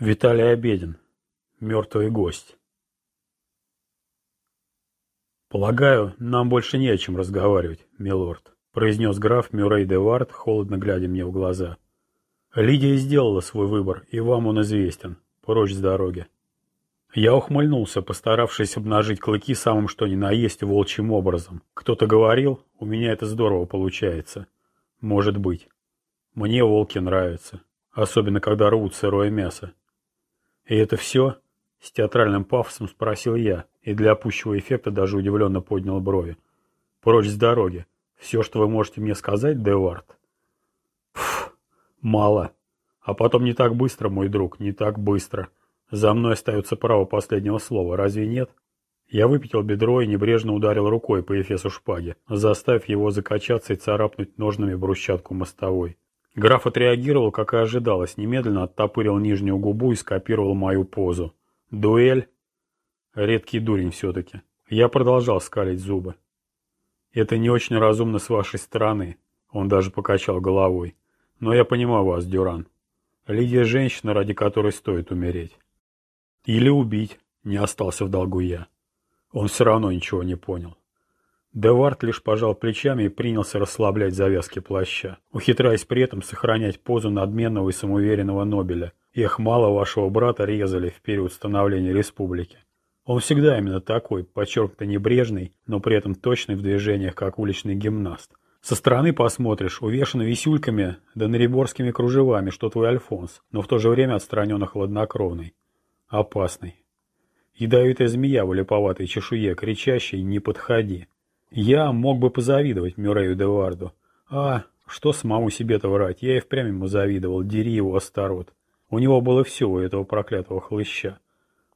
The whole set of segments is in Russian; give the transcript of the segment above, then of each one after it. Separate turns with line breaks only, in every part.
Виталий Обедин. Мертвый гость. «Полагаю, нам больше не о чем разговаривать, милорд», — произнес граф Мюррей де Вард, холодно глядя мне в глаза. «Лидия сделала свой выбор, и вам он известен. Прочь с дороги». Я ухмыльнулся, постаравшись обнажить клыки самым что ни на есть волчьим образом. Кто-то говорил, у меня это здорово получается. Может быть. Мне волки нравятся, особенно когда рвут сырое мясо. «И это все?» — с театральным пафосом спросил я, и для пущего эффекта даже удивленно поднял брови. «Прочь с дороги. Все, что вы можете мне сказать, Девард?» «Пф, мало. А потом не так быстро, мой друг, не так быстро. За мной остается право последнего слова, разве нет?» Я выпятил бедро и небрежно ударил рукой по эфесу шпаги, заставив его закачаться и царапнуть ножными брусчатку мостовой. Граф отреагировал, как и ожидалось, немедленно оттопырил нижнюю губу и скопировал мою позу. Дуэль? Редкий дурень все-таки. Я продолжал скалить зубы. Это не очень разумно с вашей стороны. Он даже покачал головой. Но я понимаю вас, Дюран. Лидия женщина, ради которой стоит умереть. Или убить, не остался в долгу я. Он все равно ничего не понял. Девард лишь пожал плечами и принялся расслаблять завязки плаща, ухитряясь при этом сохранять позу надменного и самоуверенного Нобеля. Эх, мало вашего брата резали в период становления республики. Он всегда именно такой, подчеркнуто небрежный, но при этом точный в движениях, как уличный гимнаст. Со стороны посмотришь, увешан висюльками да нареборскими кружевами, что твой Альфонс, но в то же время отстраненно хладнокровный. Опасный. Ядовитая змея в липоватой чешуе, кричащей «не подходи». Я мог бы позавидовать Мюррею Деварду. А, что самому себе-то врать, я и впрямь ему завидовал, дери его Астарот. У него было все у этого проклятого хлыща.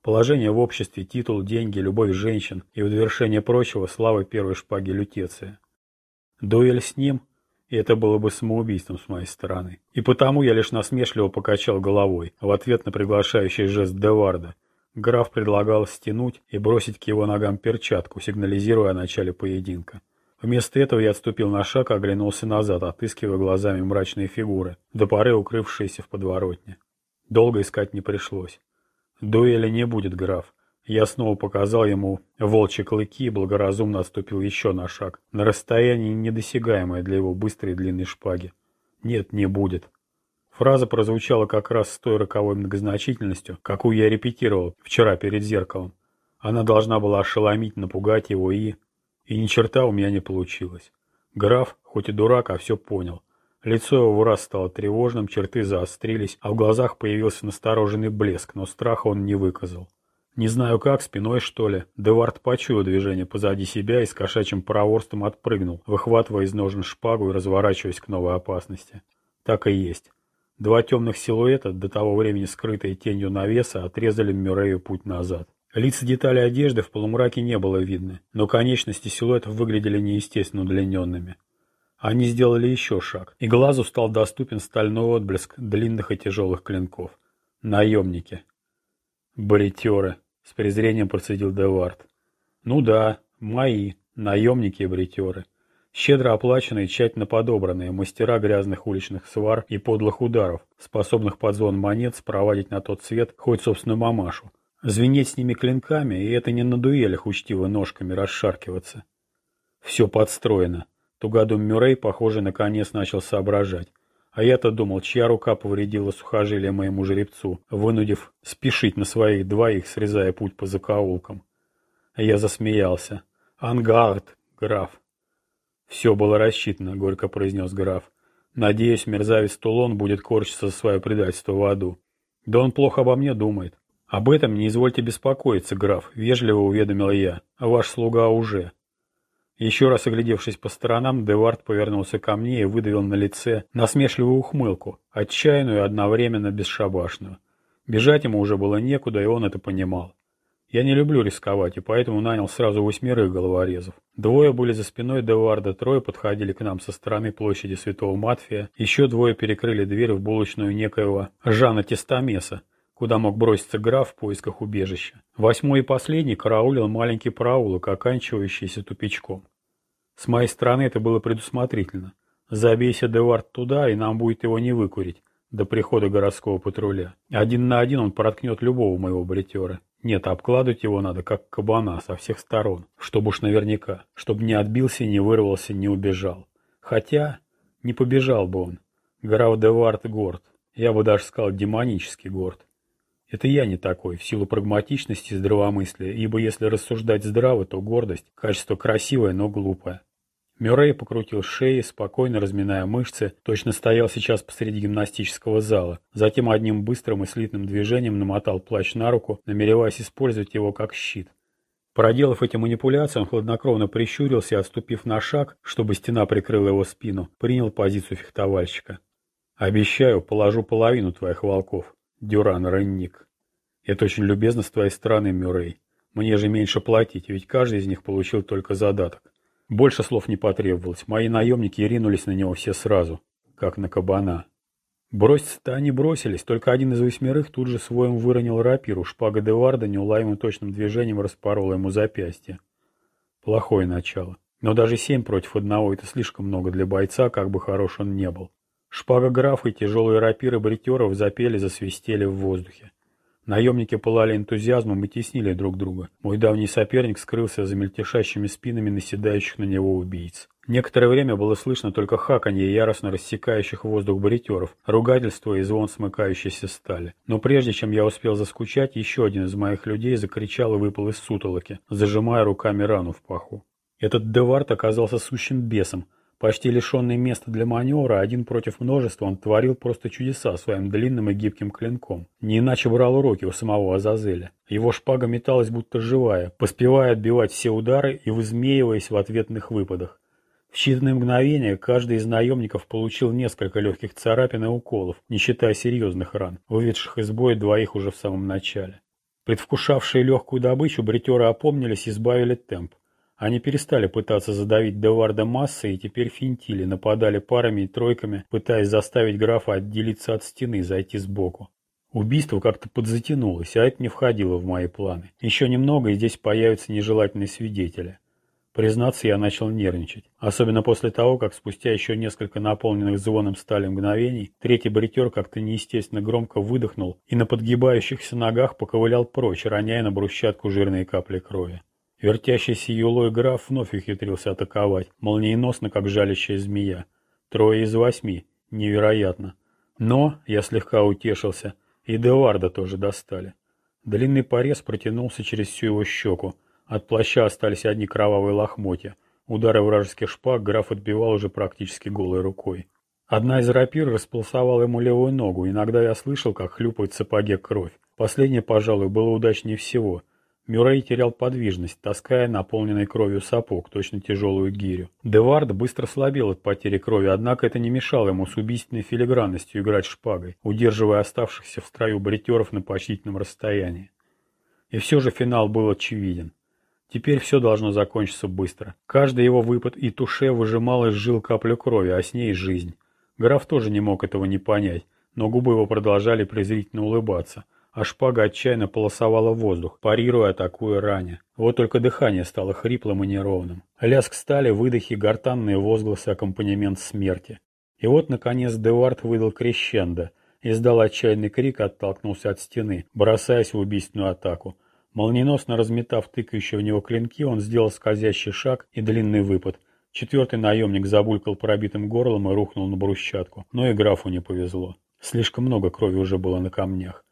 Положение в обществе, титул, деньги, любовь женщин и в довершение прочего слава первой шпаги Лютеция. Дуэль с ним – это было бы самоубийством с моей стороны. И потому я лишь насмешливо покачал головой в ответ на приглашающий жест Деварда, Граф предлагал стянуть и бросить к его ногам перчатку, сигнализируя о начале поединка. Вместо этого я отступил на шаг и оглянулся назад, отыскивая глазами мрачные фигуры, до поры укрывшиеся в подворотне. Долго искать не пришлось. Дуэли не будет, граф. Я снова показал ему волчьи клыки и благоразумно отступил еще на шаг, на расстоянии недосягаемое для его быстрой и длинной шпаги. Нет, не будет. Фраза прозвучала как раз с той роковой многозначительностью, какую я репетировал вчера перед зеркалом. Она должна была ошеломить, напугать его и... И ни черта у меня не получилось. Граф, хоть и дурак, а все понял. Лицо его в раз стало тревожным, черты заострились, а в глазах появился настороженный блеск, но страха он не выказал. Не знаю как, спиной что ли, Девард почуял движение позади себя и с кошачьим проворством отпрыгнул, выхватывая из ножен шпагу и разворачиваясь к новой опасности. Так и есть. Два темных силуэта, до того времени скрытые тенью навеса, отрезали Мюррею путь назад. Лиц детали одежды в полумраке не было видно, но конечности силуэтов выглядели неестественно удлиненными. Они сделали еще шаг, и глазу стал доступен стальной отблеск длинных и тяжелых клинков. Наемники. Бритеры. С презрением процедил Девард. Ну да, мои, наемники и бритеры. Щедро оплаченные, тщательно подобранные, мастера грязных уличных свар и подлых ударов, способных под звон монет спровадить на тот свет хоть собственную мамашу. Звенеть с ними клинками, и это не на дуэлях учтиво ножками расшаркиваться. Все подстроено. Тугадум Мюррей, похоже, наконец начал соображать. А я-то думал, чья рука повредила сухожилие моему жеребцу, вынудив спешить на своих двоих, срезая путь по закоулкам. Я засмеялся. «Ангард, граф!» «Все было рассчитано», — горько произнес граф. «Надеюсь, мерзавец Тулон будет корчиться за свое предательство в аду. Да он плохо обо мне думает». «Об этом не извольте беспокоиться, граф», — вежливо уведомил я. «Ваш слуга уже». Еще раз оглядевшись по сторонам, Девард повернулся ко мне и выдавил на лице насмешливую ухмылку, отчаянную и одновременно бесшабашную. Бежать ему уже было некуда, и он это понимал. Я не люблю рисковать, и поэтому нанял сразу восьмерых головорезов. Двое были за спиной Деварда, трое подходили к нам со стороны площади Святого Матфия, еще двое перекрыли дверь в булочную некоего Жана Тестамеса, куда мог броситься граф в поисках убежища. Восьмой и последний караулил маленький проулок, оканчивающийся тупичком. С моей стороны это было предусмотрительно. Забейся Девард туда, и нам будет его не выкурить, до прихода городского патруля. Один на один он проткнет любого моего бритера. Нет, обкладывать его надо, как кабана, со всех сторон, чтобы уж наверняка, чтобы не отбился, не вырвался, не убежал. Хотя, не побежал бы он. Граф Девард горд. Я бы даже сказал, демонический горд. Это я не такой, в силу прагматичности и здравомыслия, ибо если рассуждать здраво, то гордость – качество красивое, но глупое. Мюррей покрутил шеи, спокойно разминая мышцы, точно стоял сейчас посреди гимнастического зала. Затем одним быстрым и слитным движением намотал плащ на руку, намереваясь использовать его как щит. Проделав эти манипуляции, он хладнокровно прищурился и, отступив на шаг, чтобы стена прикрыла его спину, принял позицию фехтовальщика. «Обещаю, положу половину твоих волков, Дюран Ренник. Это очень любезно с твоей стороны, Мюррей. Мне же меньше платить, ведь каждый из них получил только задаток. Больше слов не потребовалось. Мои наемники ринулись на него все сразу, как на кабана. Броситься-то они бросились, только один из восьмерых тут же своим выронил рапиру, шпага Деварда неуловимым точным движением распорола ему запястье. Плохое начало. Но даже семь против одного – это слишком много для бойца, как бы хорош он не был. Шпага графа и тяжелые рапиры бритеров запели, засвистели в воздухе. Наемники пылали энтузиазмом и теснили друг друга. Мой давний соперник скрылся за мельтешащими спинами наседающих на него убийц. Некоторое время было слышно только хаканье яростно рассекающих воздух бритеров, ругательство и звон смыкающейся стали. Но прежде чем я успел заскучать, еще один из моих людей закричал и выпал из сутолоки, зажимая руками рану в паху. Этот Девард оказался сущим бесом, Почти лишенный места для маневра, один против множества, он творил просто чудеса своим длинным и гибким клинком. Не иначе брал уроки у самого Азазеля. Его шпага металась будто живая, поспевая отбивать все удары и вызмеиваясь в ответных выпадах. В считанные мгновения каждый из наемников получил несколько легких царапин и уколов, не считая серьезных ран, выведших из боя двоих уже в самом начале. Предвкушавшие легкую добычу, бритеры опомнились и сбавили темп. Они перестали пытаться задавить Деварда массой и теперь финтили, нападали парами и тройками, пытаясь заставить графа отделиться от стены, зайти сбоку. Убийство как-то подзатянулось, а это не входило в мои планы. Еще немного, и здесь появятся нежелательные свидетели. Признаться, я начал нервничать. Особенно после того, как спустя еще несколько наполненных звоном стали мгновений, третий бритер как-то неестественно громко выдохнул и на подгибающихся ногах поковылял прочь, роняя на брусчатку жирные капли крови. Вертящийся юлой граф вновь ухитрился атаковать, молниеносно, как жалящая змея. Трое из восьми. Невероятно. Но, я слегка утешился, и Деварда тоже достали. Длинный порез протянулся через всю его щеку. От плаща остались одни кровавые лохмотья. Удары вражеских шпаг граф отбивал уже практически голой рукой. Одна из рапир располосовала ему левую ногу. Иногда я слышал, как хлюпает в сапоге кровь. Последнее, пожалуй, было удачнее всего — Мюррей терял подвижность, таская наполненный кровью сапог, точно тяжелую гирю. Девард быстро слабел от потери крови, однако это не мешало ему с убийственной филигранностью играть шпагой, удерживая оставшихся в строю бритеров на почтительном расстоянии. И все же финал был очевиден. Теперь все должно закончиться быстро. Каждый его выпад и туше выжимал из жил каплю крови, а с ней жизнь. Граф тоже не мог этого не понять, но губы его продолжали презрительно улыбаться – а шпага отчаянно полосовала воздух, парируя атакуя ранее. Вот только дыхание стало хриплым и неровным. Лязг стали, выдохи, гортанные возгласы, аккомпанемент смерти. И вот, наконец, Девард выдал крещендо, издал отчаянный крик и оттолкнулся от стены, бросаясь в убийственную атаку. Молниеносно разметав тыкающие в него клинки, он сделал скользящий шаг и длинный выпад. Четвертый наемник забулькал пробитым горлом и рухнул на брусчатку. Но и графу не повезло. Слишком много крови уже было на камнях.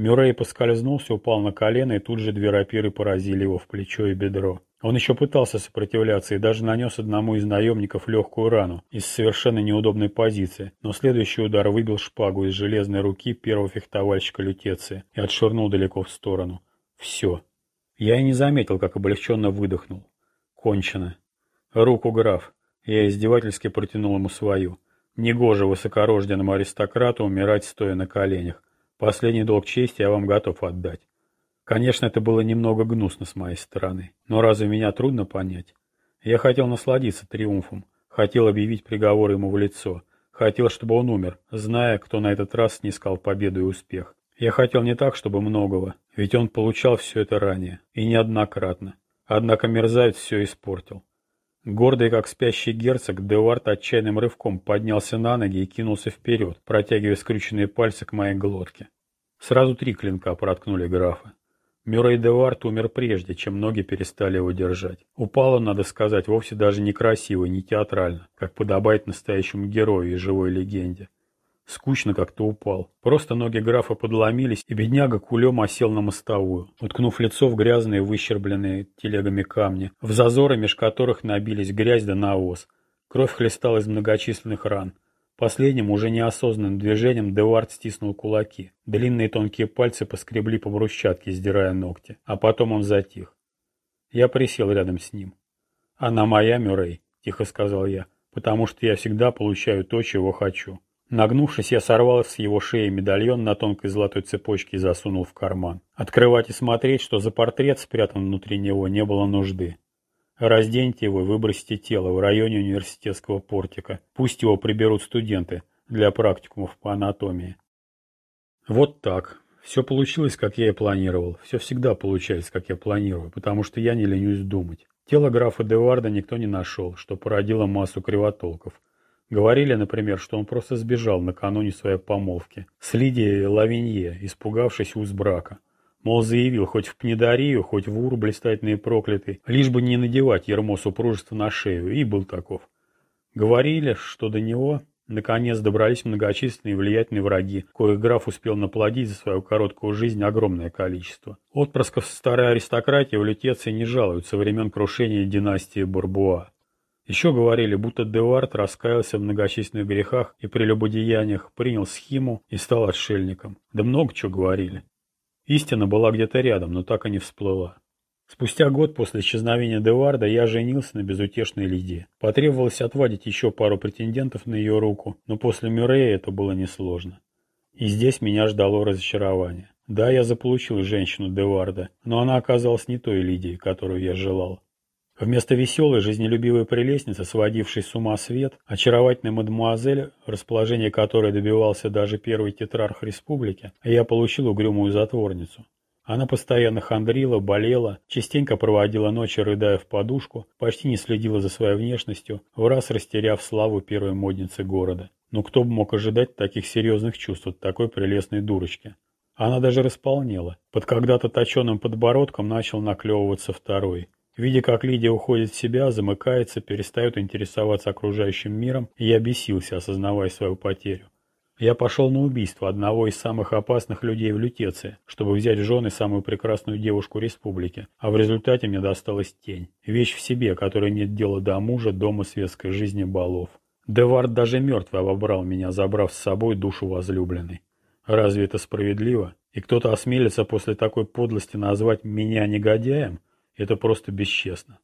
Мюррей поскользнулся, упал на колено, и тут же две рапиры поразили его в плечо и бедро. Он еще пытался сопротивляться и даже нанес одному из наемников легкую рану из совершенно неудобной позиции, но следующий удар выбил шпагу из железной руки первого фехтовальщика Лютеции и отшвырнул далеко в сторону. Все. Я и не заметил, как облегченно выдохнул. Кончено. Руку граф. Я издевательски протянул ему свою. Негоже высокорожденному аристократу умирать, стоя на коленях. Последний долг чести я вам готов отдать. Конечно, это было немного гнусно с моей стороны, но разве меня трудно понять? Я хотел насладиться триумфом, хотел объявить приговор ему в лицо, хотел, чтобы он умер, зная, кто на этот раз снискал победу и успех. Я хотел не так, чтобы многого, ведь он получал все это ранее, и неоднократно. Однако мерзавец все испортил. Гордый, как спящий герцог, Девард отчаянным рывком поднялся на ноги и кинулся вперед, протягивая скрюченные пальцы к моей глотке. Сразу три клинка проткнули графа. Мюррей Девард умер прежде, чем ноги перестали его держать. Упал он, надо сказать, вовсе даже не красиво, не театрально, как подобает настоящему герою и живой легенде. Скучно как-то упал. Просто ноги графа подломились, и бедняга кулем осел на мостовую, уткнув лицо в грязные, выщербленные телегами камни, в зазоры, меж которых набились грязь да навоз. Кровь хлестала из многочисленных ран. Последним, уже неосознанным движением Девард стиснул кулаки. Длинные тонкие пальцы поскребли по брусчатке, сдирая ногти. А потом он затих. Я присел рядом с ним. «Она моя, Мюррей», — тихо сказал я, — «потому что я всегда получаю то, чего хочу». Нагнувшись, я сорвал с его шеи медальон на тонкой золотой цепочке и засунул в карман. Открывать и смотреть, что за портрет спрятан внутри него, не было нужды. Разденьте его и выбросьте тело в районе университетского портика. Пусть его приберут студенты для практикумов по анатомии. Вот так. Все получилось, как я и планировал. Все всегда получается, как я планирую, потому что я не ленюсь думать. Тело графа Деварда никто не нашел, что породило массу кривотолков. Говорили, например, что он просто сбежал накануне своей помолвки с Лидией Лавинье, испугавшись уз брака. Мол, заявил, хоть в Пнедарию, хоть в Ур блистательный и проклятый, лишь бы не надевать ермо супружества на шею, и был таков. Говорили, что до него наконец добрались многочисленные влиятельные враги, коих граф успел наплодить за свою короткую жизнь огромное количество. Отпрысков старой аристократии в Лютеции не жалуют со времен крушения династии Бурбуа. Еще говорили, будто Девард раскаялся в многочисленных грехах и прелюбодеяниях, принял схему и стал отшельником. Да много чего говорили. Истина была где-то рядом, но так и не всплыла. Спустя год после исчезновения Деварда я женился на безутешной Лидии. Потребовалось отвадить еще пару претендентов на ее руку, но после Мюррея это было несложно. И здесь меня ждало разочарование. Да, я заполучил женщину Деварда, но она оказалась не той Лидией, которую я желал. Вместо веселой, жизнелюбивой прелестницы, сводившей с ума свет, очаровательной мадемуазель, расположение которой добивался даже первый тетрарх республики, я получил угрюмую затворницу. Она постоянно хандрила, болела, частенько проводила ночи, рыдая в подушку, почти не следила за своей внешностью, в раз растеряв славу первой модницы города. Но кто бы мог ожидать таких серьезных чувств от такой прелестной дурочки? Она даже располнела. Под когда-то точеным подбородком начал наклевываться второй – Видя, как Лидия уходит в себя, замыкается, перестает интересоваться окружающим миром, я бесился, осознавая свою потерю. Я пошел на убийство одного из самых опасных людей в Лютеции, чтобы взять в жены самую прекрасную девушку республики, а в результате мне досталась тень. Вещь в себе, которой нет дела до мужа, дома, светской жизни, балов. Девард даже мертвый обобрал меня, забрав с собой душу возлюбленной. Разве это справедливо? И кто-то осмелится после такой подлости назвать меня негодяем? Это просто бесчестно.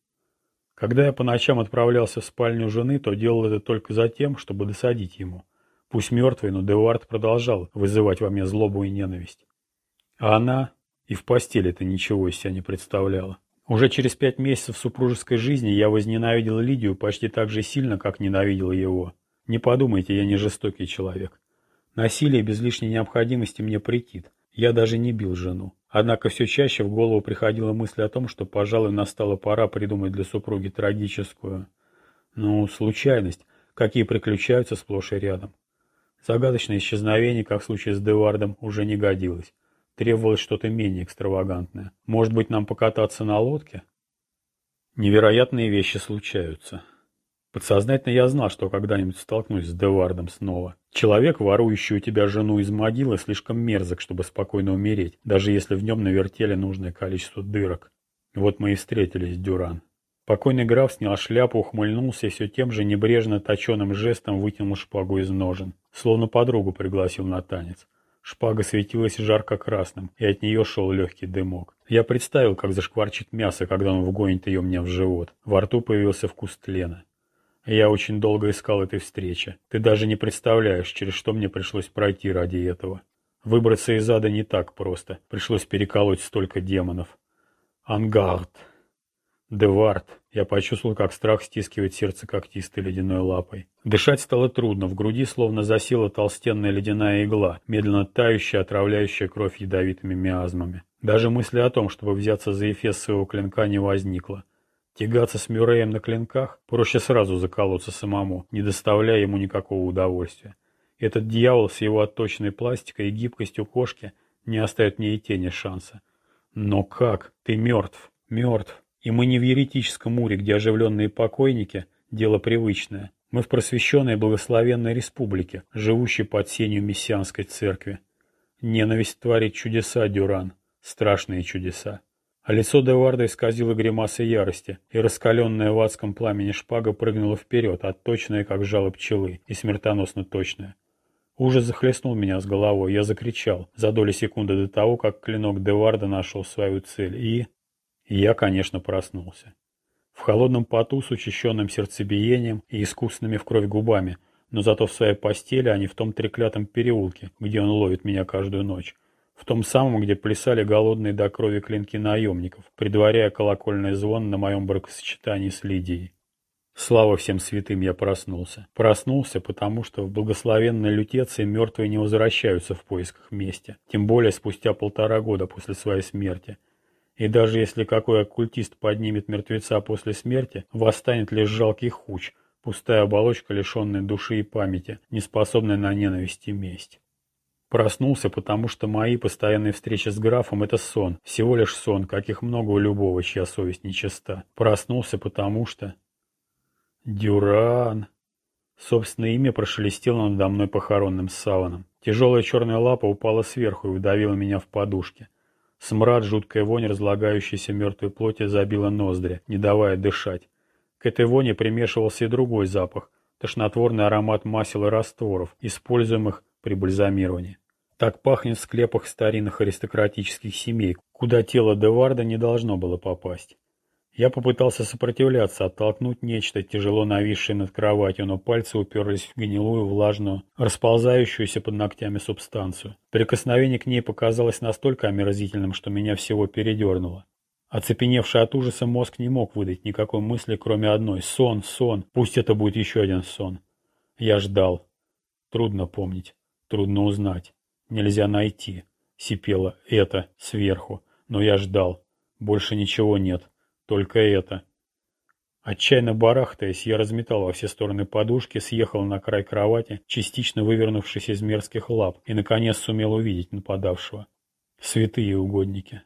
Когда я по ночам отправлялся в спальню жены, то делал это только за тем, чтобы досадить ему. Пусть мертвый, но Девард продолжал вызывать во мне злобу и ненависть. А она и в постели это ничего из себя не представляла. Уже через пять месяцев супружеской жизни я возненавидел Лидию почти так же сильно, как ненавидел его. Не подумайте, я не жестокий человек. Насилие без лишней необходимости мне претит. Я даже не бил жену. Однако все чаще в голову приходила мысль о том, что, пожалуй, настала пора придумать для супруги трагическую, ну, случайность, какие приключаются сплошь и рядом. Загадочное исчезновение, как в случае с Девардом, уже не годилось. Требовалось что-то менее экстравагантное. Может быть, нам покататься на лодке? Невероятные вещи случаются. Подсознательно я знал, что когда-нибудь столкнусь с Девардом снова. Человек, ворующий у тебя жену из могилы, слишком мерзок, чтобы спокойно умереть, даже если в нем навертели нужное количество дырок. Вот мы и встретились, Дюран. Покойный граф снял шляпу, ухмыльнулся и все тем же небрежно точеным жестом вытянул шпагу из ножен. Словно подругу пригласил на танец. Шпага светилась жарко-красным, и от нее шел легкий дымок. Я представил, как зашкварчит мясо, когда он вгонит ее мне в живот. Во рту появился вкус тлена. Я очень долго искал этой встречи. Ты даже не представляешь, через что мне пришлось пройти ради этого. Выбраться из ада не так просто. Пришлось переколоть столько демонов. Ангард. Девард. Я почувствовал, как страх стискивает сердце когтистой ледяной лапой. Дышать стало трудно. В груди словно засела толстенная ледяная игла, медленно тающая, отравляющая кровь ядовитыми миазмами. Даже мысли о том, чтобы взяться за эфес своего клинка, не возникло. Тягаться с Мюрреем на клинках проще сразу заколоться самому, не доставляя ему никакого удовольствия. Этот дьявол с его отточенной пластикой и гибкостью кошки не оставит мне и тени шанса. Но как? Ты мертв. Мертв. И мы не в еретическом муре, где оживленные покойники – дело привычное. Мы в просвещенной благословенной республике, живущей под сенью мессианской церкви. Ненависть творит чудеса, Дюран. Страшные чудеса. А лицо Деварда исказило гримасы ярости, и раскаленная в адском пламени шпага прыгнула вперед, отточенная, как жало пчелы, и смертоносно точная. Ужас захлестнул меня с головой, я закричал, за доли секунды до того, как клинок Деварда нашел свою цель, и... я, конечно, проснулся. В холодном поту с учащенным сердцебиением и искусственными в кровь губами, но зато в своей постели, а не в том треклятом переулке, где он ловит меня каждую ночь. В том самом, где плясали голодные до крови клинки наемников, предваряя колокольный звон на моем бракосочетании с Лидией. Слава всем святым, я проснулся. Проснулся, потому что в благословенной лютеции мертвые не возвращаются в поисках мести, тем более спустя полтора года после своей смерти. И даже если какой оккультист поднимет мертвеца после смерти, восстанет лишь жалкий хуч, пустая оболочка, лишенная души и памяти, не способная на ненависть и месть. Проснулся, потому что мои постоянные встречи с графом – это сон, всего лишь сон, каких много у любого, чья совесть нечиста. Проснулся, потому что... Дюран. Собственное имя прошелестело надо мной похоронным саваном. Тяжелая черная лапа упала сверху и удавила меня в подушке. Смрад, жуткая вонь разлагающейся мертвой плоти забила ноздри, не давая дышать. К этой воне примешивался и другой запах – тошнотворный аромат масел и растворов, используемых при бальзамировании. Так пахнет в склепах старинных аристократических семей, куда тело Деварда не должно было попасть. Я попытался сопротивляться, оттолкнуть нечто, тяжело нависшее над кроватью, но пальцы уперлись в гнилую, влажную, расползающуюся под ногтями субстанцию. Прикосновение к ней показалось настолько омерзительным, что меня всего передернуло. Оцепеневший от ужаса мозг не мог выдать никакой мысли, кроме одной. Сон, сон, пусть это будет еще один сон. Я ждал. Трудно помнить, трудно узнать, нельзя найти. Сипело это сверху, но я ждал. Больше ничего нет. Только это. Отчаянно барахтаясь, я разметал во все стороны подушки, съехал на край кровати, частично вывернувшись из мерзких лап, и, наконец, сумел увидеть нападавшего. Святые угодники.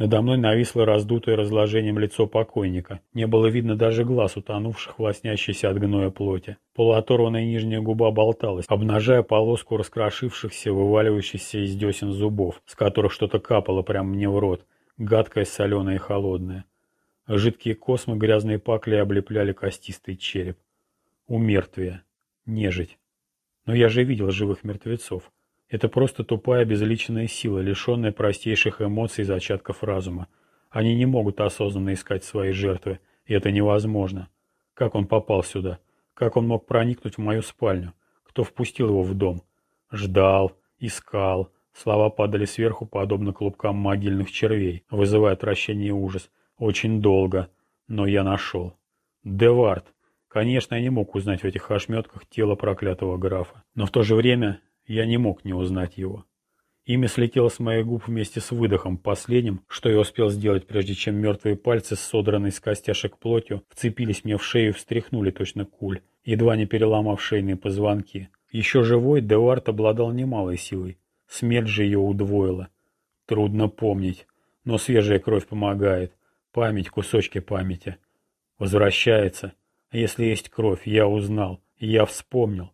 Надо мной нависло раздутое разложением лицо покойника. Не было видно даже глаз, утонувших в лоснящейся от гноя плоти. Полуоторванная нижняя губа болталась, обнажая полоску раскрошившихся, вываливающихся из десен зубов, с которых что-то капало прямо мне в рот, гадкое, соленое и холодное. Жидкие космы грязные пакли облепляли костистый череп. Умертвие. Нежить. Но я же видел живых мертвецов. Это просто тупая безличная сила, лишенная простейших эмоций и зачатков разума. Они не могут осознанно искать свои жертвы, и это невозможно. Как он попал сюда? Как он мог проникнуть в мою спальню? Кто впустил его в дом? Ждал, искал. Слова падали сверху, подобно клубкам могильных червей, вызывая отвращение и ужас. Очень долго, но я нашел. Девард. Конечно, я не мог узнать в этих ошметках тело проклятого графа, но в то же время я не мог не узнать его. Имя слетело с моих губ вместе с выдохом, последним, что я успел сделать, прежде чем мертвые пальцы с содранной с костяшек плотью вцепились мне в шею и встряхнули точно куль, едва не переломав шейные позвонки. Еще живой, Девард обладал немалой силой. Смерть же ее удвоила. Трудно помнить, но свежая кровь помогает. Память, кусочки памяти. Возвращается. А если есть кровь, я узнал. Я вспомнил.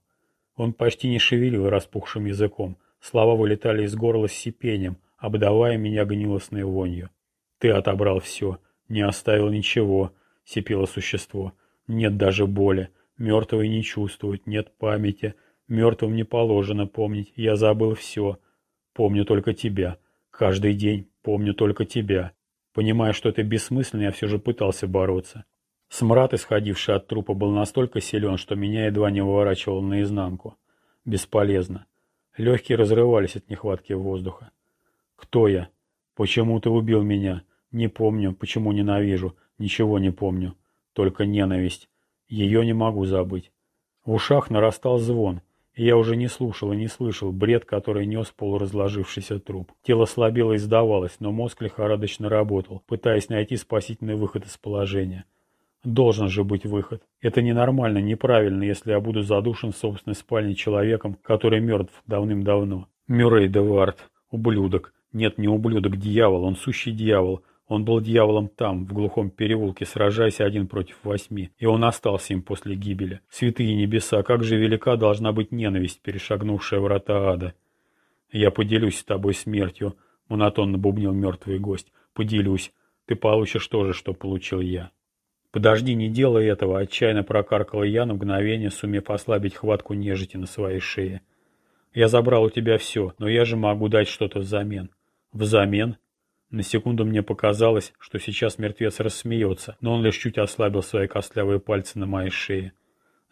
Он почти не шевелил распухшим языком. Слова вылетали из горла с сипением, обдавая меня гнилостной вонью. «Ты отобрал все. Не оставил ничего», — сипело существо. «Нет даже боли. Мертвые не чувствуют. Нет памяти. Мертвым не положено помнить. Я забыл все. Помню только тебя. Каждый день помню только тебя. Понимая, что это бессмысленно, я все же пытался бороться. Смрад, исходивший от трупа, был настолько силен, что меня едва не выворачивал наизнанку. Бесполезно. Легкие разрывались от нехватки воздуха. Кто я? Почему ты убил меня? Не помню, почему ненавижу. Ничего не помню. Только ненависть. Ее не могу забыть. В ушах нарастал звон, и я уже не слушал и не слышал бред, который нес полуразложившийся труп. Тело слабело и сдавалось, но мозг лихорадочно работал, пытаясь найти спасительный выход из положения. Должен же быть выход. Это ненормально, неправильно, если я буду задушен в собственной спальне человеком, который мертв давным-давно. Мюррей Девард, ублюдок. Нет, не ублюдок, дьявол, он сущий дьявол. Он был дьяволом там, в глухом переулке, сражаясь один против восьми, и он остался им после гибели. Святые небеса, как же велика должна быть ненависть, перешагнувшая врата ада. Я поделюсь с тобой смертью, монотонно бубнил мертвый гость. Поделюсь. Ты получишь то же, что получил я. Подожди, не делай этого, отчаянно прокаркала я на мгновение, сумев ослабить хватку нежити на своей шее. Я забрал у тебя все, но я же могу дать что-то взамен. Взамен? На секунду мне показалось, что сейчас мертвец рассмеется, но он лишь чуть ослабил свои костлявые пальцы на моей шее.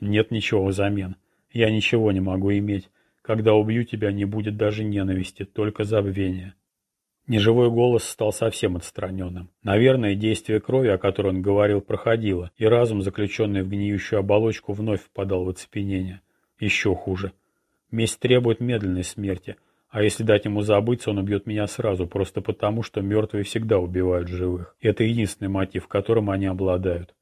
Нет ничего взамен. Я ничего не могу иметь. Когда убью тебя, не будет даже ненависти, только забвение. Неживой голос стал совсем отстраненным. Наверное, действие крови, о которой он говорил, проходило, и разум, заключенный в гниющую оболочку, вновь впадал в оцепенение. Еще хуже. Месть требует медленной смерти, а если дать ему забыться, он убьет меня сразу, просто потому, что мертвые всегда убивают живых. Это единственный мотив, которым они обладают.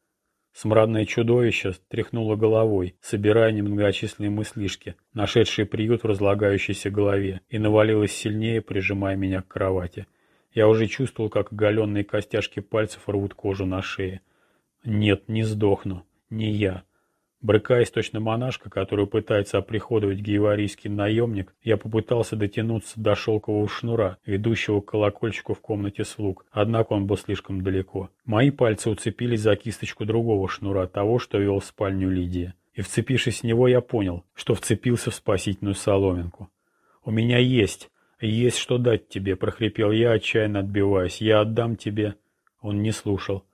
Смрадное чудовище тряхнуло головой, собирая немногочисленные мыслишки, нашедшие приют в разлагающейся голове, и навалилось сильнее, прижимая меня к кровати. Я уже чувствовал, как оголенные костяшки пальцев рвут кожу на шее. Нет, не сдохну. Не я. Брыкаясь точно монашка, которую пытается оприходовать гейварийский наемник, я попытался дотянуться до шелкового шнура, ведущего к колокольчику в комнате слуг, однако он был слишком далеко. Мои пальцы уцепились за кисточку другого шнура, того, что вел в спальню Лидии. И вцепившись в него, я понял, что вцепился в спасительную соломинку. «У меня есть, есть что дать тебе», — прохрипел я, отчаянно отбиваясь. «Я отдам тебе». Он не слушал.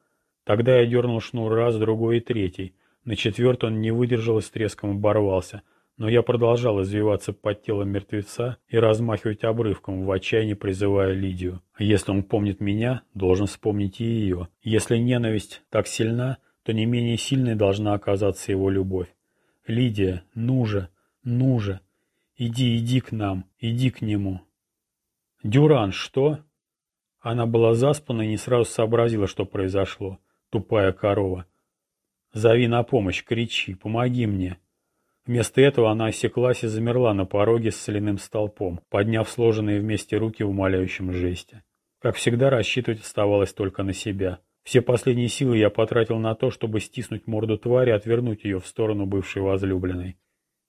Тогда я дернул шнур раз, другой и третий. На четвертый он не выдержал и с треском оборвался, но я продолжал извиваться под телом мертвеца и размахивать обрывком, в отчаянии призывая Лидию. Если он помнит меня, должен вспомнить и ее. Если ненависть так сильна, то не менее сильной должна оказаться его любовь. «Лидия, ну же, ну же! Иди, иди к нам, иди к нему!» «Дюран, что?» Она была заспана и не сразу сообразила, что произошло. Тупая корова. Зови на помощь, кричи, помоги мне. Вместо этого она осеклась и замерла на пороге с соляным столпом, подняв сложенные вместе руки в умоляющем жесте. Как всегда, рассчитывать оставалось только на себя. Все последние силы я потратил на то, чтобы стиснуть морду твари и отвернуть ее в сторону бывшей возлюбленной.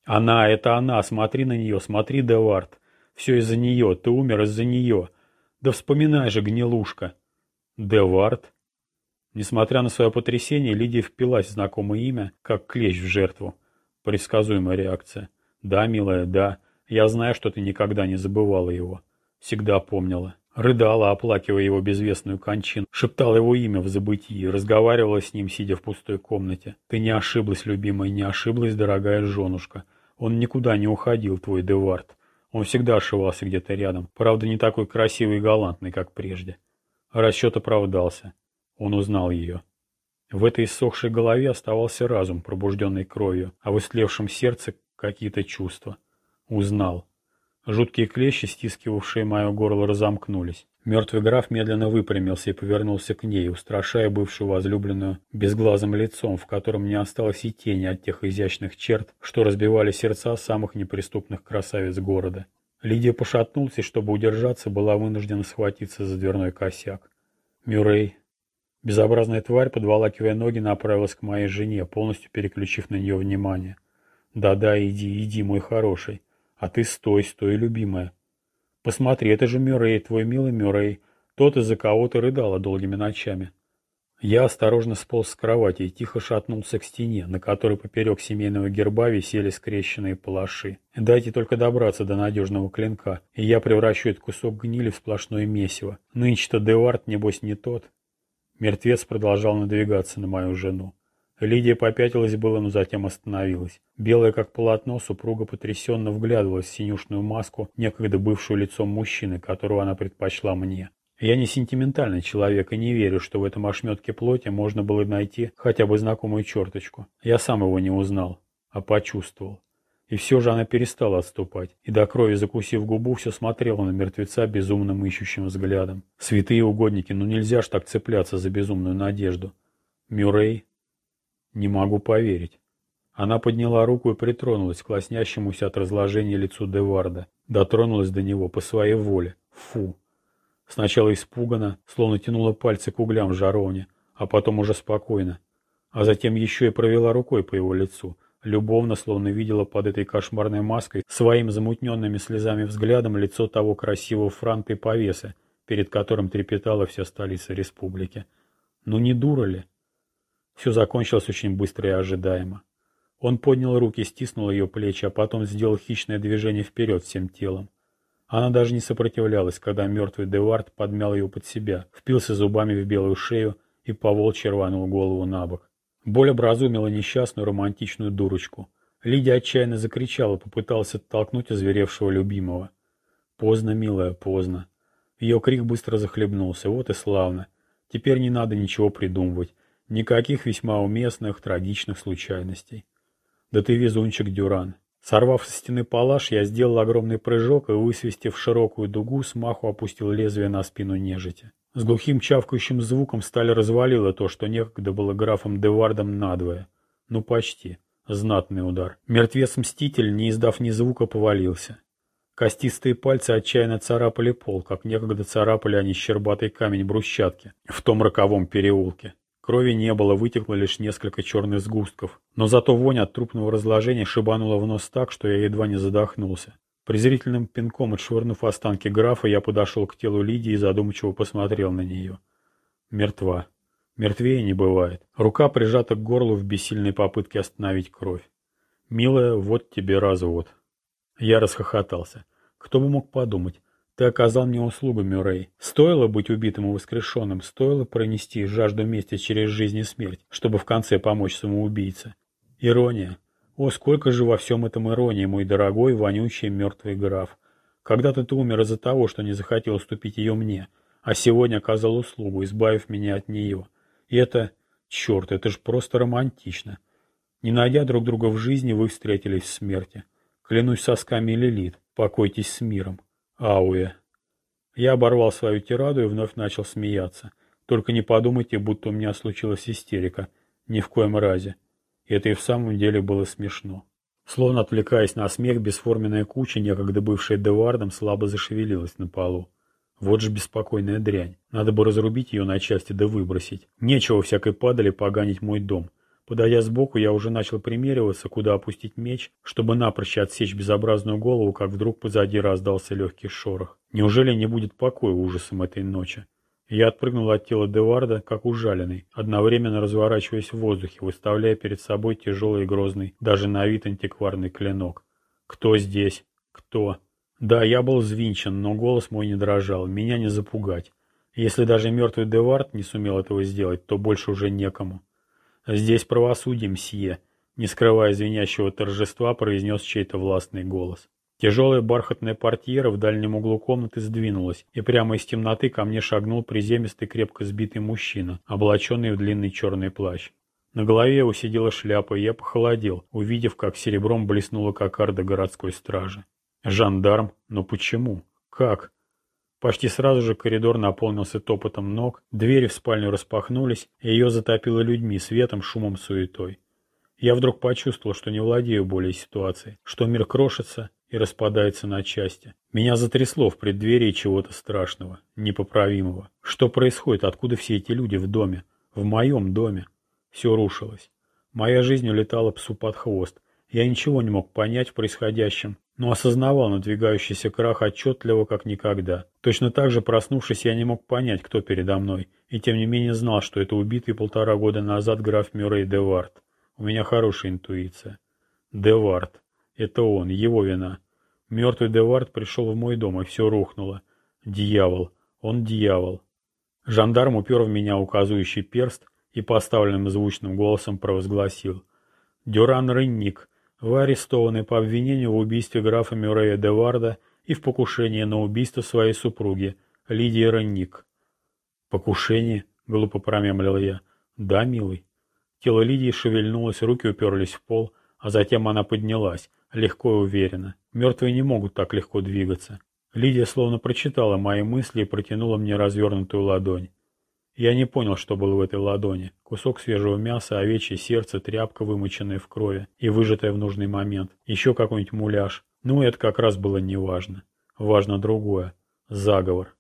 «Она, это она! Смотри на нее, смотри, Девард! Все из-за нее, ты умер из-за нее! Да вспоминай же, гнилушка!» «Девард?» Несмотря на свое потрясение, Лидия впилась в знакомое имя, как клещ в жертву. Предсказуемая реакция. «Да, милая, да. Я знаю, что ты никогда не забывала его. Всегда помнила. Рыдала, оплакивая его безвестную кончину, шептала его имя в забытии, разговаривала с ним, сидя в пустой комнате. Ты не ошиблась, любимая, не ошиблась, дорогая женушка. Он никуда не уходил, твой Девард. Он всегда ошивался где-то рядом, правда не такой красивый и галантный, как прежде. Расчет оправдался. Он узнал ее. В этой иссохшей голове оставался разум, пробужденный кровью, а в истлевшем сердце какие-то чувства. Узнал. Жуткие клещи, стискивавшие мое горло, разомкнулись. Мертвый граф медленно выпрямился и повернулся к ней, устрашая бывшую возлюбленную безглазым лицом, в котором не осталось и тени от тех изящных черт, что разбивали сердца самых неприступных красавиц города. Лидия пошатнулась и, чтобы удержаться, была вынуждена схватиться за дверной косяк. Мюррей, Безобразная тварь, подволакивая ноги, направилась к моей жене, полностью переключив на нее внимание. «Да-да, иди, иди, мой хороший. А ты стой, стой, любимая. Посмотри, это же Мюррей, твой милый Мюррей, тот, из-за кого ты рыдала долгими ночами». Я осторожно сполз с кровати и тихо шатнулся к стене, на которой поперек семейного герба висели скрещенные палаши. Дайте только добраться до надежного клинка, и я превращу этот кусок гнили в сплошное месиво. Нынче-то Девард, небось, не тот. Мертвец продолжал надвигаться на мою жену. Лидия попятилась было, но затем остановилась. Белая как полотно, супруга потрясенно вглядывалась в синюшную маску, некогда бывшую лицом мужчины, которого она предпочла мне. Я не сентиментальный человек и не верю, что в этом ошметке плоти можно было найти хотя бы знакомую черточку. Я сам его не узнал, а почувствовал. И все же она перестала отступать, и до крови закусив губу, все смотрела на мертвеца безумным ищущим взглядом. Святые угодники, ну нельзя ж так цепляться за безумную надежду. Мюррей? Не могу поверить. Она подняла руку и притронулась к лоснящемуся от разложения лицу Деварда. Дотронулась до него по своей воле. Фу. Сначала испуганно, словно тянула пальцы к углям в жаровне, а потом уже спокойно. А затем еще и провела рукой по его лицу, любовно, словно видела под этой кошмарной маской своим замутненными слезами взглядом лицо того красивого франта и повеса, перед которым трепетала вся столица республики. Ну не дура ли? Все закончилось очень быстро и ожидаемо. Он поднял руки, стиснул ее плечи, а потом сделал хищное движение вперед всем телом. Она даже не сопротивлялась, когда мертвый Девард подмял ее под себя, впился зубами в белую шею и поволчьи рванул голову на бок. Боль образумила несчастную романтичную дурочку. Лидия отчаянно закричала, попыталась оттолкнуть озверевшего любимого. Поздно, милая, поздно. Ее крик быстро захлебнулся. Вот и славно. Теперь не надо ничего придумывать. Никаких весьма уместных, трагичных случайностей. Да ты везунчик, Дюран. Сорвав со стены палаш, я сделал огромный прыжок и, высвистив широкую дугу, смаху опустил лезвие на спину нежити. С глухим чавкающим звуком сталь развалила то, что некогда было графом Девардом надвое. Ну почти. Знатный удар. Мертвец-мститель, не издав ни звука, повалился. Костистые пальцы отчаянно царапали пол, как некогда царапали они щербатый камень брусчатки в том роковом переулке. Крови не было, вытекло лишь несколько черных сгустков. Но зато вонь от трупного разложения шибанула в нос так, что я едва не задохнулся. Презрительным пинком отшвырнув останки графа, я подошел к телу Лидии и задумчиво посмотрел на нее. Мертва. Мертвее не бывает. Рука прижата к горлу в бессильной попытке остановить кровь. «Милая, вот тебе развод». Я расхохотался. Кто бы мог подумать? Ты оказал мне услугу, Мюррей. Стоило быть убитым и воскрешенным, стоило пронести жажду мести через жизнь и смерть, чтобы в конце помочь самоубийце. Ирония. О, сколько же во всем этом иронии, мой дорогой, вонючий, мертвый граф. Когда-то ты умер из-за того, что не захотел уступить ее мне, а сегодня оказал услугу, избавив меня от нее. И это... Черт, это же просто романтично. Не найдя друг друга в жизни, вы встретились в смерти. Клянусь сосками Лилит, покойтесь с миром. Ауэ. Я оборвал свою тираду и вновь начал смеяться. Только не подумайте, будто у меня случилась истерика. Ни в коем разе. Это и в самом деле было смешно. Словно отвлекаясь на смех, бесформенная куча, некогда бывшая Девардом, слабо зашевелилась на полу. Вот же беспокойная дрянь. Надо бы разрубить ее на части да выбросить. Нечего всякой падали поганить мой дом. Подойдя сбоку, я уже начал примериваться, куда опустить меч, чтобы напрочь отсечь безобразную голову, как вдруг позади раздался легкий шорох. Неужели не будет покоя ужасом этой ночи? Я отпрыгнул от тела Деварда, как ужаленный, одновременно разворачиваясь в воздухе, выставляя перед собой тяжелый и грозный, даже на вид антикварный клинок. «Кто здесь? Кто?» Да, я был взвинчен, но голос мой не дрожал, меня не запугать. Если даже мертвый Девард не сумел этого сделать, то больше уже некому. «Здесь правосудие, мсье», — не скрывая звенящего торжества, произнес чей-то властный голос. Тяжелая бархатная портьера в дальнем углу комнаты сдвинулась, и прямо из темноты ко мне шагнул приземистый крепко сбитый мужчина, облаченный в длинный черный плащ. На голове его сидела шляпа, и я похолодел, увидев, как серебром блеснула кокарда городской стражи. Жандарм? Но почему? Как? Почти сразу же коридор наполнился топотом ног, двери в спальню распахнулись, и ее затопило людьми, светом, шумом, суетой. Я вдруг почувствовал, что не владею более ситуацией, что мир крошится, и распадается на части. Меня затрясло в преддверии чего-то страшного, непоправимого. Что происходит? Откуда все эти люди в доме? В моем доме? Все рушилось. Моя жизнь улетала псу под хвост. Я ничего не мог понять в происходящем, но осознавал надвигающийся крах отчетливо, как никогда. Точно так же, проснувшись, я не мог понять, кто передо мной, и тем не менее знал, что это убитый полтора года назад граф Мюррей Девард. У меня хорошая интуиция. Девард. Это он, его вина. Мертвый Девард пришел в мой дом, и все рухнуло. Дьявол. Он дьявол. Жандарм упер в меня указывающий перст и поставленным звучным голосом провозгласил. «Дюран Рынник, вы арестованы по обвинению в убийстве графа Мюррея Деварда и в покушении на убийство своей супруги, Лидии Рынник». «Покушение?» — глупо промямлил я. «Да, милый». Тело Лидии шевельнулось, руки уперлись в пол, а затем она поднялась, легко и уверенно. Мертвые не могут так легко двигаться. Лидия словно прочитала мои мысли и протянула мне развернутую ладонь. Я не понял, что было в этой ладони. Кусок свежего мяса, овечье сердце, тряпка, вымоченная в крови и выжатая в нужный момент. Еще какой-нибудь муляж. Ну, это как раз было неважно. Важно другое. Заговор.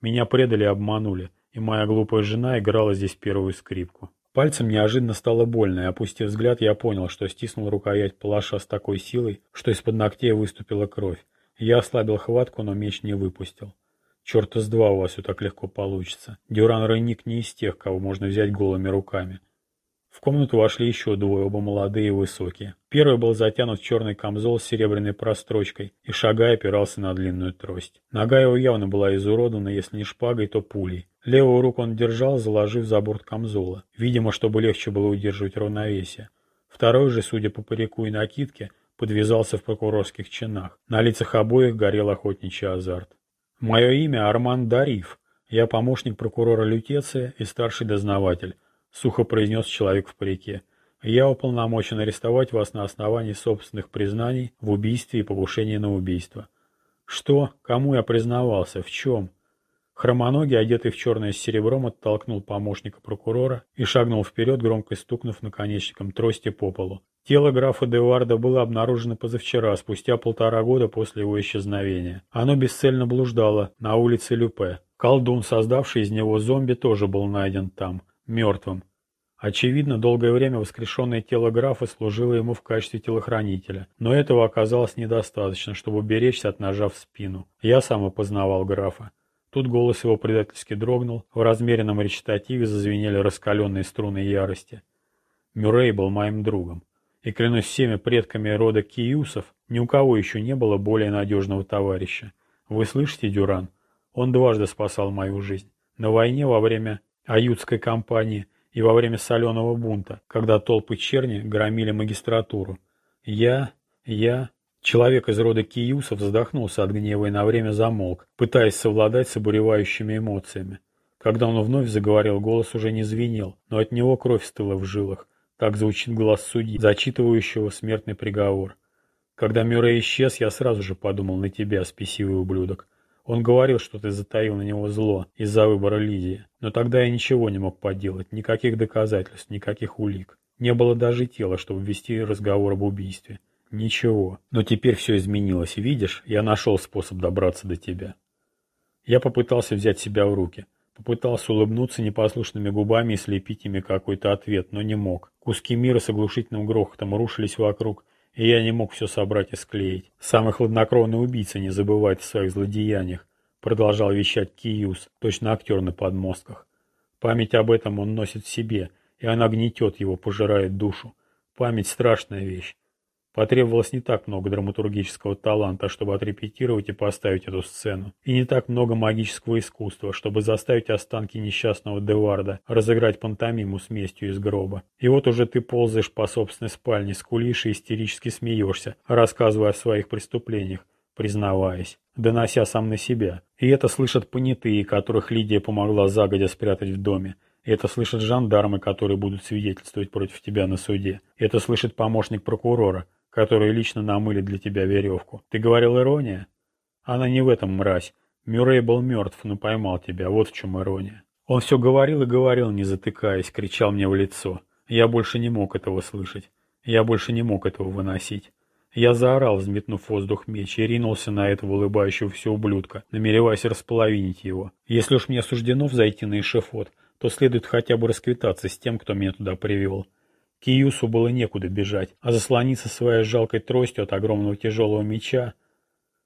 Меня предали и обманули, и моя глупая жена играла здесь первую скрипку. Пальцем неожиданно стало больно, и, опустив взгляд, я понял, что стиснул рукоять палаша с такой силой, что из-под ногтей выступила кровь. Я ослабил хватку, но меч не выпустил. Черта с два у вас все так легко получится. Дюран Рейник не из тех, кого можно взять голыми руками. В комнату вошли еще двое, оба молодые и высокие. Первый был затянут в черный камзол с серебряной прострочкой и, шагая, опирался на длинную трость. Нога его явно была изуродована, если не шпагой, то пулей. Левую руку он держал, заложив за борт камзола, видимо, чтобы легче было удерживать равновесие. Второй же, судя по парику и накидке, подвязался в прокурорских чинах. На лицах обоих горел охотничий азарт. Мое имя Арман Дариф. Я помощник прокурора Лютеция и старший дознаватель, сухо произнес человек в парике. Я уполномочен арестовать вас на основании собственных признаний в убийстве и покушении на убийство. Что? Кому я признавался? В чем? Хромоногий, одетый в черное с серебром, оттолкнул помощника прокурора и шагнул вперед, громко стукнув наконечником трости по полу. Тело графа Деварда было обнаружено позавчера, спустя полтора года после его исчезновения. Оно бесцельно блуждало на улице Люпе. Колдун, создавший из него зомби, тоже был найден там, мертвым. Очевидно, долгое время воскрешенное тело графа служило ему в качестве телохранителя, но этого оказалось недостаточно, чтобы уберечься от ножа в спину. Я сам опознавал графа. Тут голос его предательски дрогнул, в размеренном речитативе зазвенели раскаленные струны ярости. Мюррей был моим другом и клянусь всеми предками рода Киюсов, ни у кого еще не было более надежного товарища. Вы слышите, Дюран? Он дважды спасал мою жизнь. На войне во время Аютской кампании и во время соленого бунта, когда толпы черни громили магистратуру. Я, я... Человек из рода Киюсов задохнулся от гнева и на время замолк, пытаясь совладать с обуревающими эмоциями. Когда он вновь заговорил, голос уже не звенел, но от него кровь стыла в жилах, так звучит глаз судьи, зачитывающего смертный приговор. Когда Мюррей исчез, я сразу же подумал на тебя, спесивый ублюдок. Он говорил, что ты затаил на него зло из-за выбора Лидии. Но тогда я ничего не мог поделать, никаких доказательств, никаких улик. Не было даже тела, чтобы вести разговор об убийстве. Ничего. Но теперь все изменилось, видишь? Я нашел способ добраться до тебя. Я попытался взять себя в руки. Попытался улыбнуться непослушными губами и слепить ими какой-то ответ, но не мог. Куски мира с оглушительным грохотом рушились вокруг, и я не мог все собрать и склеить. Самый хладнокровный убийца не забывает о своих злодеяниях, продолжал вещать Киюс, точно актер на подмостках. Память об этом он носит в себе, и она гнетет его, пожирает душу. Память – страшная вещь. Потребовалось не так много драматургического таланта, чтобы отрепетировать и поставить эту сцену. И не так много магического искусства, чтобы заставить останки несчастного Деварда разыграть пантомиму с местью из гроба. И вот уже ты ползаешь по собственной спальне, скулишь и истерически смеешься, рассказывая о своих преступлениях, признаваясь, донося сам на себя. И это слышат понятые, которых Лидия помогла загодя спрятать в доме. Это слышат жандармы, которые будут свидетельствовать против тебя на суде. Это слышит помощник прокурора, которые лично намыли для тебя веревку. Ты говорил ирония? Она не в этом, мразь. Мюррей был мертв, но поймал тебя. Вот в чем ирония. Он все говорил и говорил, не затыкаясь, кричал мне в лицо. Я больше не мог этого слышать. Я больше не мог этого выносить. Я заорал, взметнув воздух меч, и ринулся на этого улыбающегося ублюдка, намереваясь располовинить его. Если уж мне суждено взойти на эшефот, то следует хотя бы расквитаться с тем, кто меня туда привел. Киюсу было некуда бежать, а заслониться своей жалкой тростью от огромного тяжелого меча...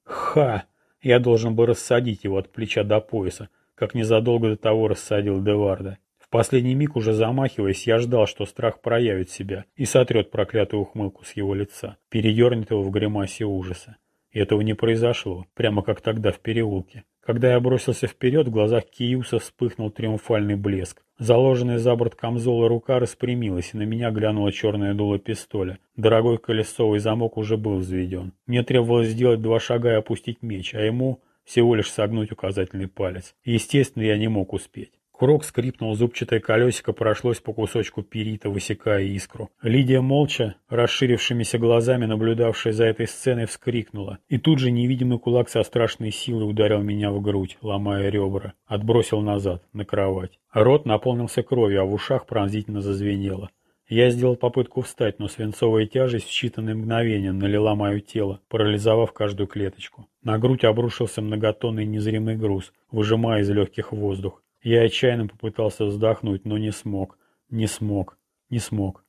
Ха! Я должен был рассадить его от плеча до пояса, как незадолго до того рассадил Деварда. В последний миг, уже замахиваясь, я ждал, что страх проявит себя и сотрет проклятую ухмылку с его лица, передернет его в гримасе ужаса. И этого не произошло, прямо как тогда в переулке. Когда я бросился вперед, в глазах Киюса вспыхнул триумфальный блеск. Заложенная за борт камзола рука распрямилась, и на меня глянуло черное дуло пистоля. Дорогой колесовый замок уже был взведен. Мне требовалось сделать два шага и опустить меч, а ему всего лишь согнуть указательный палец. естественно, я не мог успеть. Курок скрипнул, зубчатое колесико прошлось по кусочку перита, высекая искру. Лидия молча, расширившимися глазами, наблюдавшая за этой сценой, вскрикнула. И тут же невидимый кулак со страшной силой ударил меня в грудь, ломая ребра. Отбросил назад, на кровать. Рот наполнился кровью, а в ушах пронзительно зазвенело. Я сделал попытку встать, но свинцовая тяжесть в считанные мгновения налила мое тело, парализовав каждую клеточку. На грудь обрушился многотонный незримый груз, выжимая из легких воздух. Я отчаянно попытался вздохнуть, но не смог, не смог, не смог.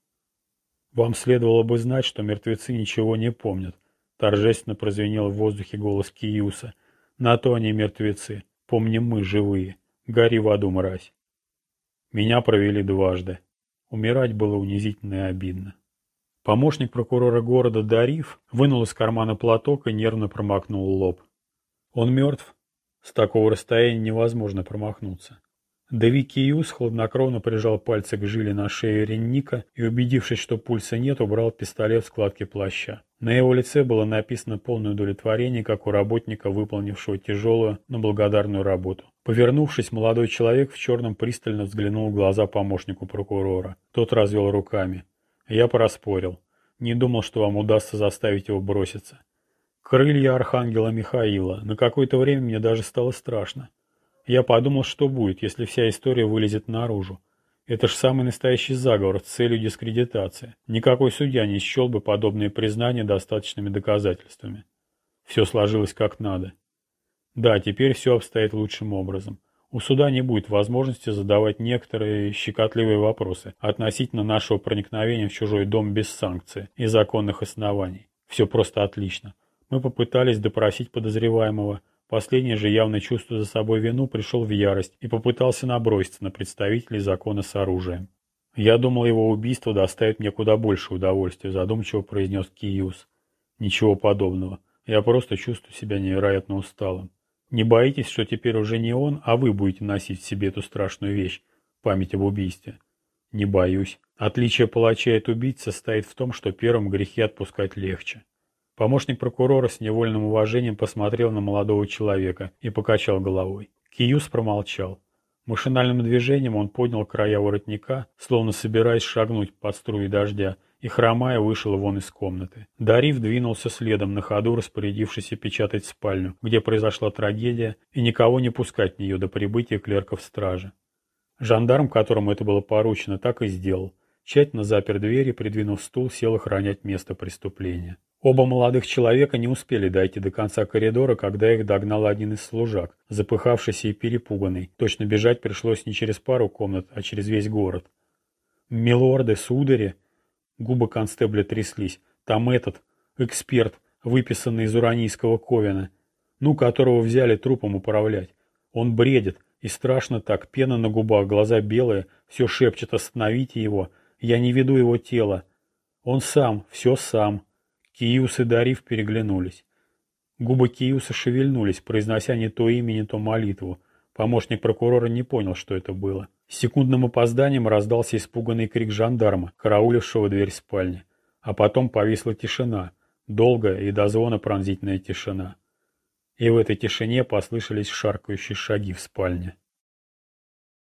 Вам следовало бы знать, что мертвецы ничего не помнят. Торжественно прозвенел в воздухе голос Киюса. На то они мертвецы. Помним мы, живые. Гори в аду, мразь. Меня провели дважды. Умирать было унизительно и обидно. Помощник прокурора города Дариф вынул из кармана платок и нервно промокнул лоб. Он мертв? С такого расстояния невозможно промахнуться. Дэви Киюс хладнокровно прижал пальцы к жиле на шее Ренника и, убедившись, что пульса нет, убрал пистолет в складки плаща. На его лице было написано полное удовлетворение, как у работника, выполнившего тяжелую, но благодарную работу. Повернувшись, молодой человек в черном пристально взглянул в глаза помощнику прокурора. Тот развел руками. Я проспорил. Не думал, что вам удастся заставить его броситься. Крылья архангела Михаила. На какое-то время мне даже стало страшно. Я подумал, что будет, если вся история вылезет наружу. Это ж самый настоящий заговор с целью дискредитации. Никакой судья не счел бы подобные признания достаточными доказательствами. Все сложилось как надо. Да, теперь все обстоит лучшим образом. У суда не будет возможности задавать некоторые щекотливые вопросы относительно нашего проникновения в чужой дом без санкции и законных оснований. Все просто отлично. Мы попытались допросить подозреваемого, Последний же, явно чувствуя за собой вину, пришел в ярость и попытался наброситься на представителей закона с оружием. «Я думал, его убийство доставит мне куда больше удовольствия», задумчиво произнес Киюс. «Ничего подобного. Я просто чувствую себя невероятно усталым. Не боитесь, что теперь уже не он, а вы будете носить в себе эту страшную вещь, память об убийстве?» «Не боюсь. Отличие палача от убийцы состоит в том, что первым грехи отпускать легче». Помощник прокурора с невольным уважением посмотрел на молодого человека и покачал головой. Киюс промолчал. Машинальным движением он поднял края воротника, словно собираясь шагнуть под струи дождя, и, хромая, вышел вон из комнаты. Дарив двинулся следом, на ходу распорядившись опечатать спальню, где произошла трагедия, и никого не пускать в нее до прибытия клерков стражи. Жандарм, которому это было поручено, так и сделал. Тщательно запер дверь и, придвинув стул, сел охранять место преступления. Оба молодых человека не успели дойти до конца коридора, когда их догнал один из служак, запыхавшийся и перепуганный. Точно бежать пришлось не через пару комнат, а через весь город. «Милорды, судари!» Губы констебля тряслись. «Там этот, эксперт, выписанный из уранийского ковена, ну, которого взяли трупом управлять. Он бредит, и страшно так, пена на губах, глаза белые, все шепчет «Остановите его! Я не веду его тело! Он сам, все сам!» Киюс и Дариф переглянулись. Губы Киюса шевельнулись, произнося не то имя, не то молитву. Помощник прокурора не понял, что это было. С секундным опозданием раздался испуганный крик жандарма, караулившего дверь спальни. А потом повисла тишина, долгая и до звона пронзительная тишина. И в этой тишине послышались шаркающие шаги в спальне.